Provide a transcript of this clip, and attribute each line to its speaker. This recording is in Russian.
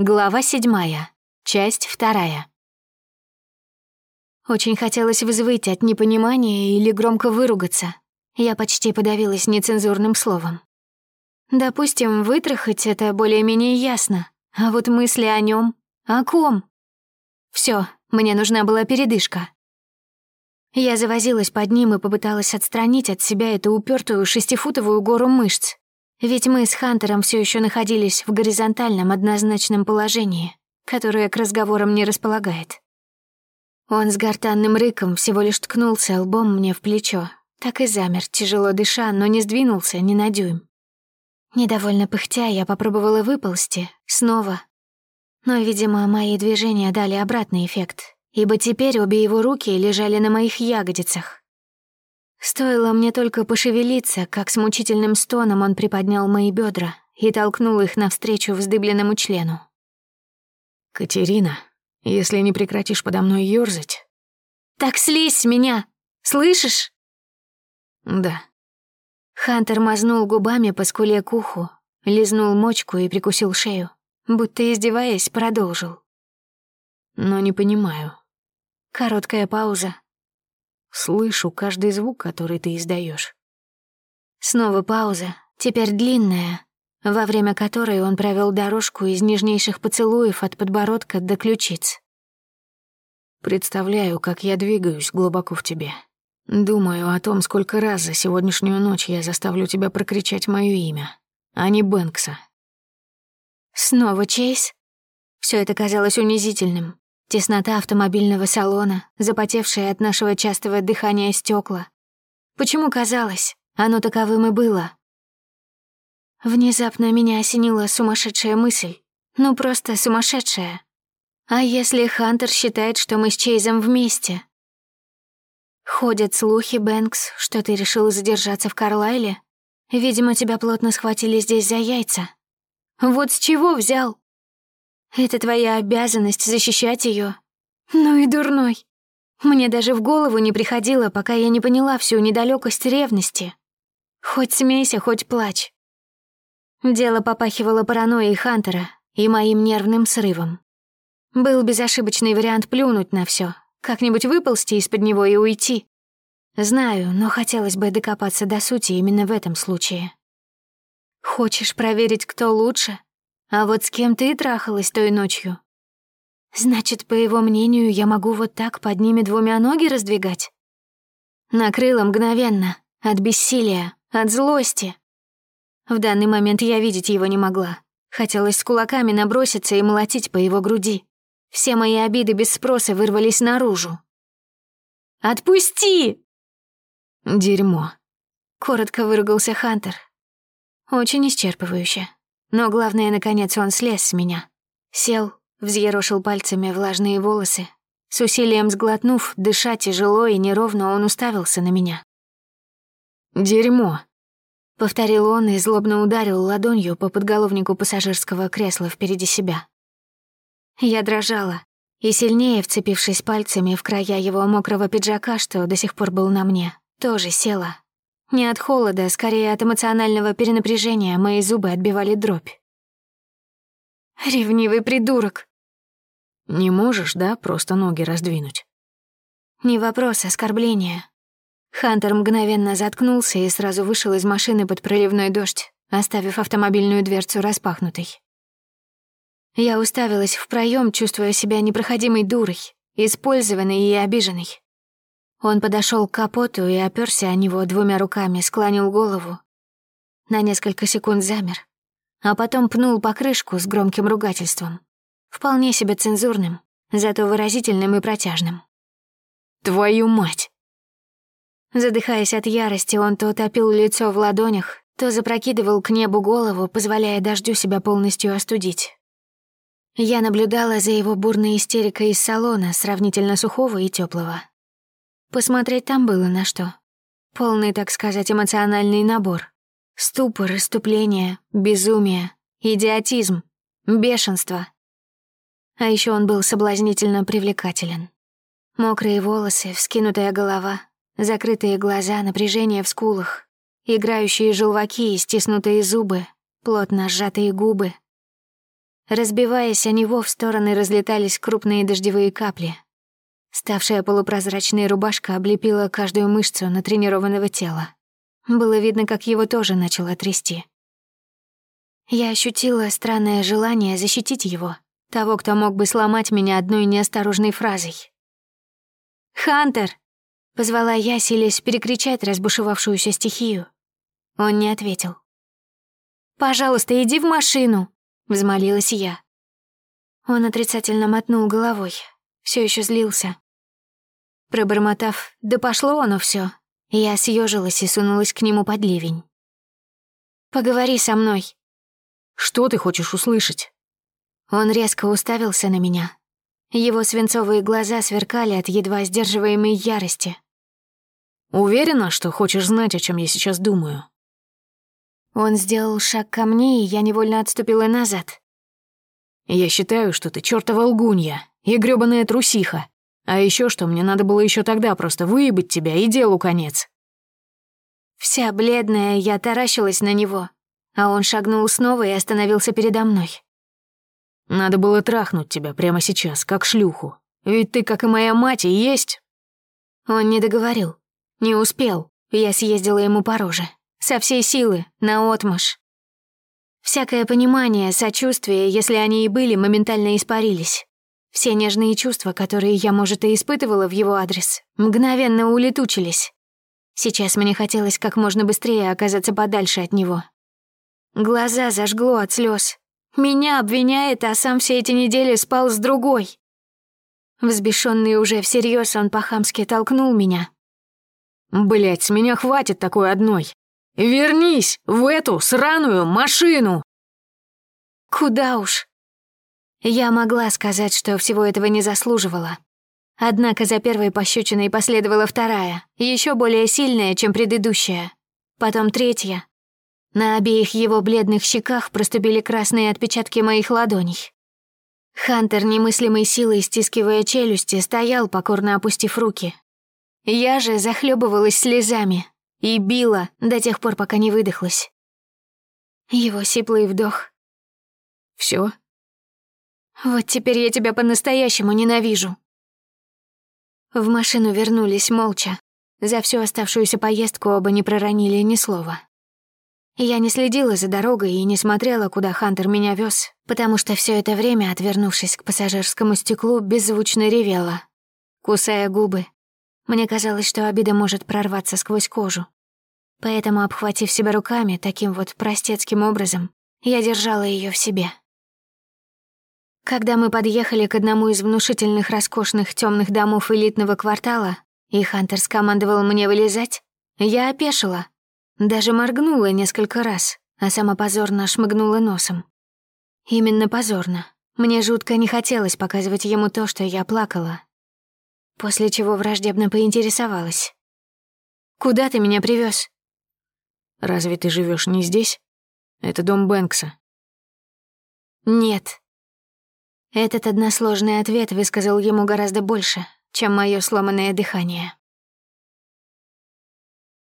Speaker 1: Глава седьмая. Часть вторая. Очень хотелось взвыть от непонимания или громко выругаться. Я почти подавилась нецензурным словом. Допустим, вытрахать это более-менее ясно. А вот мысли о нем, о ком? Все, мне нужна была передышка. Я завозилась под ним и попыталась отстранить от себя эту упертую шестифутовую гору мышц, ведь мы с Хантером все еще находились в горизонтальном однозначном положении, которое к разговорам не располагает. Он с гортанным рыком всего лишь ткнулся лбом мне в плечо, так и замер, тяжело дыша, но не сдвинулся ни на дюйм. Недовольно пыхтя, я попробовала выползти, снова. Но, видимо, мои движения дали обратный эффект, ибо теперь обе его руки лежали на моих ягодицах, Стоило мне только пошевелиться, как с мучительным стоном он приподнял мои бедра и толкнул их навстречу вздыбленному члену.
Speaker 2: «Катерина, если не прекратишь подо мной ёрзать...»
Speaker 1: «Так слезь с меня! Слышишь?»
Speaker 2: «Да».
Speaker 1: Хантер мазнул губами по скуле к уху, лизнул мочку и прикусил шею, будто издеваясь, продолжил.
Speaker 2: «Но не понимаю».
Speaker 1: Короткая пауза,
Speaker 2: Слышу каждый звук, который ты издаешь.
Speaker 1: Снова пауза, теперь длинная, во время которой он провел дорожку из нежнейших поцелуев от подбородка до ключиц.
Speaker 2: Представляю, как я двигаюсь глубоко в тебе. Думаю о том, сколько раз за сегодняшнюю ночь я заставлю тебя прокричать мое имя, а не Бэнкса.
Speaker 1: Снова Чейз? Все это казалось унизительным. Теснота автомобильного салона, запотевшие от нашего частого дыхания стекла. Почему казалось, оно таковым и было? Внезапно меня осенила сумасшедшая мысль. Ну, просто сумасшедшая. А если Хантер считает, что мы с Чейзом вместе? Ходят слухи, Бэнкс, что ты решил задержаться в Карлайле. Видимо, тебя плотно схватили здесь за яйца. Вот с чего взял? Это твоя обязанность защищать ее. Ну и дурной. Мне даже в голову не приходило, пока я не поняла всю недалекость ревности. Хоть смейся, хоть плачь. Дело попахивало паранойей Хантера и моим нервным срывом. Был безошибочный вариант плюнуть на все, как-нибудь выползти из-под него и уйти. Знаю, но хотелось бы докопаться до сути именно в этом случае. Хочешь проверить, кто лучше? А вот с кем ты трахалась той ночью? Значит, по его мнению, я могу вот так под ними двумя ноги раздвигать? Накрыла мгновенно, от бессилия, от злости. В данный момент я видеть его не могла. Хотелось с кулаками наброситься и молотить по его груди. Все мои обиды без спроса вырвались наружу. «Отпусти!»
Speaker 2: «Дерьмо», —
Speaker 1: коротко выругался Хантер. Очень исчерпывающе. Но главное, наконец, он слез с меня. Сел, взъерошил пальцами влажные волосы. С усилием сглотнув, дыша тяжело и неровно, он уставился на меня.
Speaker 2: «Дерьмо», —
Speaker 1: повторил он и злобно ударил ладонью по подголовнику пассажирского кресла впереди себя. Я дрожала, и сильнее, вцепившись пальцами в края его мокрого пиджака, что до сих пор был на мне, тоже села, не от холода, скорее от эмоционального перенапряжения мои зубы отбивали дробь. Ревнивый придурок.
Speaker 2: Не можешь, да, просто ноги раздвинуть?
Speaker 1: Не вопрос, оскорбление. Хантер мгновенно заткнулся и сразу вышел из машины под проливной дождь, оставив автомобильную дверцу распахнутой. Я уставилась в проем, чувствуя себя непроходимой дурой, использованной и обиженной. Он подошел к капоту и оперся о него двумя руками, склонил голову. На несколько секунд замер, а потом пнул покрышку с громким ругательством. Вполне себе цензурным, зато выразительным и протяжным.
Speaker 2: «Твою мать!»
Speaker 1: Задыхаясь от ярости, он то топил лицо в ладонях, то запрокидывал к небу голову, позволяя дождю себя полностью остудить. Я наблюдала за его бурной истерикой из салона, сравнительно сухого и теплого. Посмотреть там было на что. Полный, так сказать, эмоциональный набор. Ступор, иступление, безумие, идиотизм, бешенство. А еще он был соблазнительно привлекателен. Мокрые волосы, вскинутая голова, закрытые глаза, напряжение в скулах, играющие желваки и стиснутые зубы, плотно сжатые губы. Разбиваясь о него, в стороны разлетались крупные дождевые капли. Ставшая полупрозрачной рубашка облепила каждую мышцу натренированного тела. Было видно, как его тоже начало трясти. Я ощутила странное желание защитить его, того, кто мог бы сломать меня одной неосторожной фразой. «Хантер!» — позвала я, силясь перекричать разбушевавшуюся стихию. Он не ответил. «Пожалуйста, иди в машину!» — взмолилась я. Он отрицательно мотнул головой, все еще злился. Пробормотав, да пошло оно все, я съежилась и сунулась к нему под ливень. «Поговори со мной».
Speaker 2: «Что ты хочешь услышать?»
Speaker 1: Он резко уставился на меня. Его свинцовые глаза сверкали от едва сдерживаемой ярости.
Speaker 2: «Уверена, что хочешь знать, о чем я сейчас думаю?»
Speaker 1: Он сделал шаг ко мне, и я невольно отступила назад.
Speaker 2: «Я считаю, что ты чёртова лгунья и грёбаная трусиха. А ещё что, мне надо было ещё тогда просто выебать тебя, и делу конец».
Speaker 1: Вся бледная, я таращилась на него, а он шагнул снова и остановился передо мной.
Speaker 2: «Надо было трахнуть тебя прямо сейчас, как шлюху. Ведь ты, как и моя мать, и есть...»
Speaker 1: Он не договорил. Не успел. Я съездила ему по роже. Со всей силы, наотмашь. Всякое понимание, сочувствие, если они и были, моментально испарились. Все нежные чувства, которые я, может, и испытывала в его адрес, мгновенно улетучились. Сейчас мне хотелось как можно быстрее оказаться подальше от него. Глаза зажгло от слез. Меня обвиняет, а сам все эти недели спал с другой. Взбешенный уже всерьез, он по-хамски толкнул меня.
Speaker 2: Блять, с меня хватит такой одной. Вернись в эту сраную машину!»
Speaker 1: «Куда уж?» Я могла сказать, что всего этого не заслуживала. Однако за первой пощечиной последовала вторая, еще более сильная, чем предыдущая. Потом третья. На обеих его бледных щеках проступили красные отпечатки моих ладоней. Хантер, немыслимой силой стискивая челюсти, стоял, покорно опустив руки. Я же захлебывалась слезами, и била до тех пор, пока не выдохлась. Его сиплый вдох.
Speaker 2: Все.
Speaker 1: Вот теперь я тебя по-настоящему ненавижу. В машину вернулись молча. За всю оставшуюся поездку оба не проронили ни слова. Я не следила за дорогой и не смотрела, куда Хантер меня вез, потому что все это время, отвернувшись к пассажирскому стеклу, беззвучно ревела, кусая губы, мне казалось, что обида может прорваться сквозь кожу. Поэтому, обхватив себя руками таким вот простецким образом, я держала ее в себе. Когда мы подъехали к одному из внушительных роскошных темных домов элитного квартала, и Хантер скомандовал мне вылезать, я опешила. Даже моргнула несколько раз, а сама позорно шмыгнула носом. Именно позорно. Мне жутко не хотелось показывать ему то, что я плакала, после чего враждебно поинтересовалась. «Куда ты меня привез?
Speaker 2: «Разве ты живешь не здесь? Это дом Бэнкса».
Speaker 1: «Нет». Этот односложный ответ высказал ему гораздо больше, чем мое сломанное дыхание.